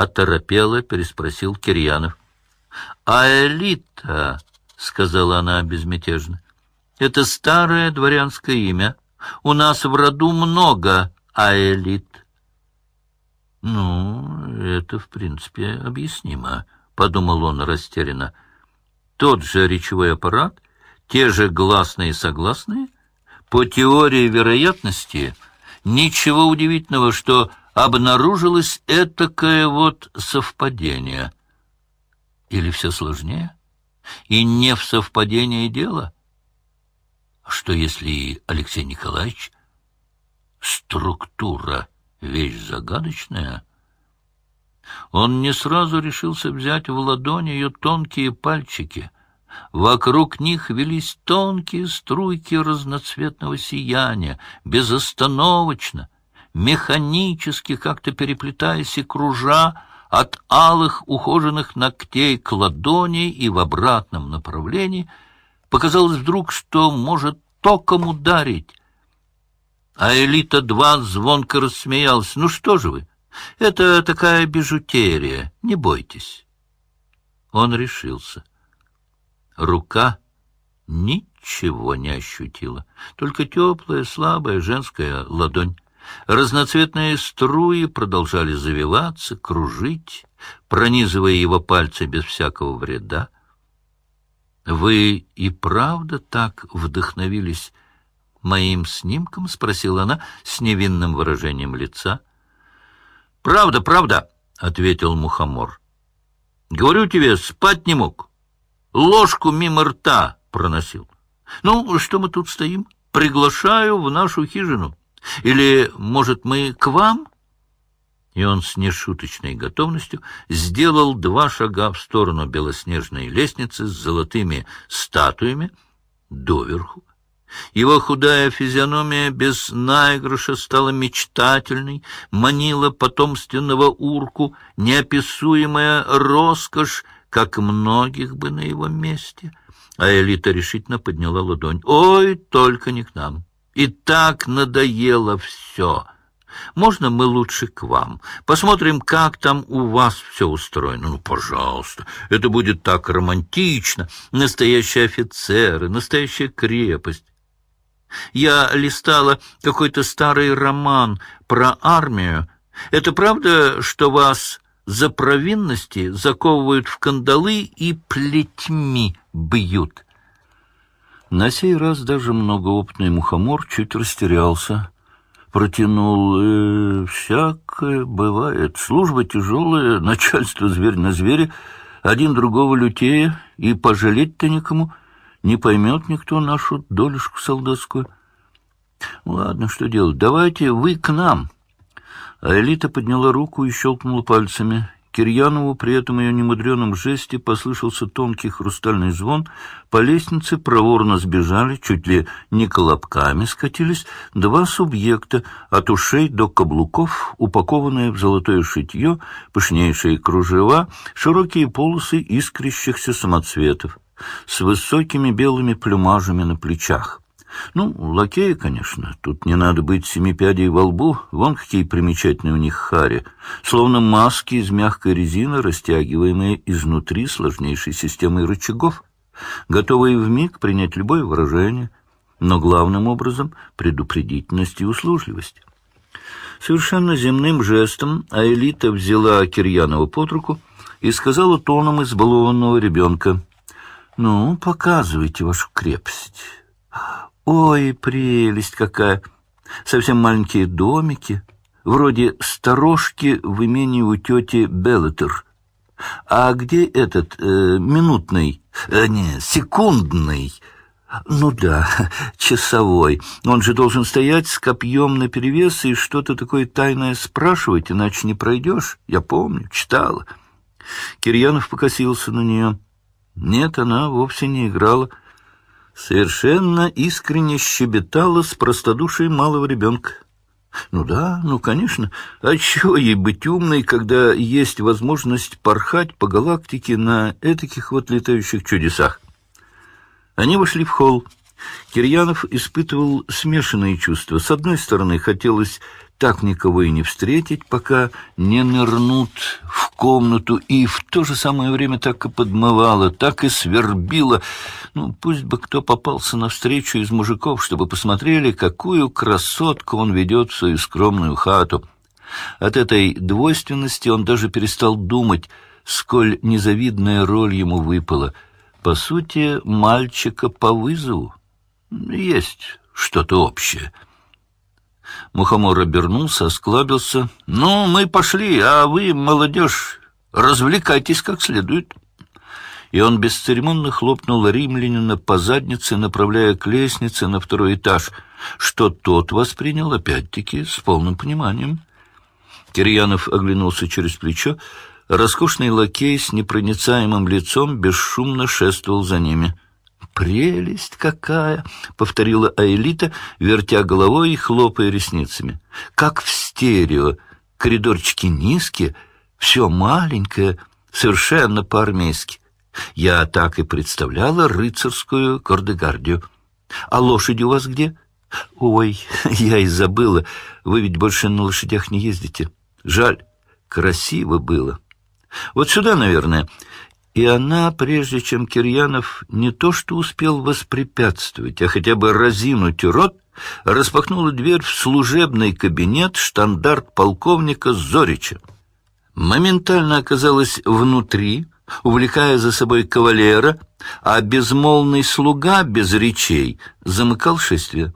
оторопело переспросил Кирьянов. А элита, сказала она безмятежно, это старое дворянское имя. У нас в роду много аэлит. Ну, это, в принципе, объяснимо, подумал он растерянно. Тот же речевой аппарат, те же гласные и согласные. По теории вероятности ничего удивительного, что обнаружилось этакое вот совпадение. Или все сложнее? И не в совпадении дело? Что если Алексей Николаевич структура вещь загадочная? Он не сразу решился взять в ладони ее тонкие пальчики. Вокруг них велись тонкие струйки разноцветного сияния, безостановочно — механически как-то переплетаясь и кружа от алых ухоженных ногтей к ладони и в обратном направлении, показалось вдруг, что может током ударить. А Элита-2 звонко рассмеялась. «Ну что же вы? Это такая бижутерия. Не бойтесь». Он решился. Рука ничего не ощутила, только теплая, слабая женская ладонь. Разноцветные струи продолжали завиваться, кружить, пронизывая его пальцы без всякого вреда. «Вы и правда так вдохновились моим снимком?» — спросила она с невинным выражением лица. «Правда, правда», — ответил Мухомор. «Говорю тебе, спать не мог. Ложку мимо рта проносил. Ну, что мы тут стоим? Приглашаю в нашу хижину». Или, может, мы к вам?» И он с нешуточной готовностью сделал два шага в сторону белоснежной лестницы с золотыми статуями доверху. Его худая физиономия без наигрыша стала мечтательной, манила потомственного урку, неописуемая роскошь, как многих бы на его месте. А Элита решительно подняла ладонь. «Ой, только не к нам!» И так надоело все. Можно мы лучше к вам? Посмотрим, как там у вас все устроено. Ну, пожалуйста, это будет так романтично. Настоящие офицеры, настоящая крепость. Я листала какой-то старый роман про армию. Это правда, что вас за провинности заковывают в кандалы и плетьми бьют?» На сей раз даже многоопытный мухомор чуть растерялся. Протянул, э, всякое бывает. Служба тяжелая, начальство зверь на звере, один другого лютея, и пожалеть-то никому не поймет никто нашу долюшку солдатскую. Ладно, что делать, давайте вы к нам. А Элита подняла руку и щелкнула пальцами. Кирьянову при этом ее немудреном жесте послышался тонкий хрустальный звон. По лестнице проворно сбежали, чуть ли не колобками скатились, два субъекта, от ушей до каблуков, упакованные в золотое шитье, пышнейшие кружева, широкие полосы искрящихся самоцветов, с высокими белыми плюмажами на плечах. Ну, лакеи, конечно. Тут не надо быть семи пядей во лбу. Вон какие примечательные у них хари. Словно маски из мягкой резины, растягиваемые изнутри сложнейшей системой рычагов, готовые вмиг принять любое выражение, но главным образом предупредительность и услужливость. Совершенно земным жестом Аэлита взяла Кирьянова под руку и сказала тоном избалованного ребенка, «Ну, показывайте вашу крепость». Ой, прелесть какая! Совсем маленькие домики, вроде сторожки в имении у тети Беллетер. А где этот э, минутный, э, не, секундный? Ну да, часовой. Он же должен стоять с копьем наперевес и что-то такое тайное спрашивать, иначе не пройдешь. Я помню, читала. Кирьянов покосился на нее. Нет, она вовсе не играла совершенно искренне щебетала с простодушием малого ребенка. Ну да, ну конечно. А чего ей быть умной, когда есть возможность порхать по галактике на этих вот летающих чудесах? Они вошли в холл. Кирьянов испытывал смешанные чувства. С одной стороны, хотелось так никого и не встретить, пока не нырнут в комнату, и в то же самое время так и подмывало, так и свербило. Ну, пусть бы кто попался навстречу из мужиков, чтобы посмотрели, какую красотку он ведет в свою скромную хату. От этой двойственности он даже перестал думать, сколь незавидная роль ему выпала. По сути, мальчика по вызову. Есть что-то общее. Мухомор обернулся, осклабился. «Ну, мы пошли, а вы, молодежь, развлекайтесь как следует». И он бесцеремонно хлопнул римлянина по заднице, направляя к лестнице на второй этаж, что тот воспринял опять-таки с полным пониманием. Кирьянов оглянулся через плечо. Роскошный лакей с непроницаемым лицом бесшумно шествовал за ними — «Прелесть какая!» — повторила Аэлита, вертя головой и хлопая ресницами. «Как в стерео. Коридорчики низкие, все маленькое, совершенно по-армейски. Я так и представляла рыцарскую кордегардию. А лошади у вас где?» «Ой, я и забыла. Вы ведь больше на лошадях не ездите. Жаль, красиво было. Вот сюда, наверное. И она, прежде чем Кирьянов не то что успел воспрепятствовать, а хотя бы разинуть рот, распахнула дверь в служебный кабинет штандарт полковника Зорича. Моментально оказалась внутри, увлекая за собой кавалера, а безмолвный слуга без речей замыкал шествие.